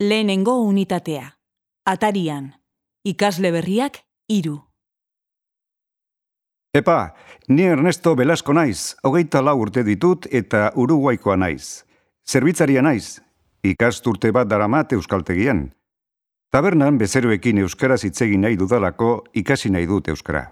Lehenengo unitatea. Atarian. Ikasle berriak iru. Epa, ni Ernesto Belasko naiz, hogeita lau urte ditut eta uruguaikoa naiz. Zerbitzaria naiz, ikasturte bat daramat euskaltegian. Tabernan bezeroekin euskaraz hitz egin nahi dudalako ikasi nahi dut euskara.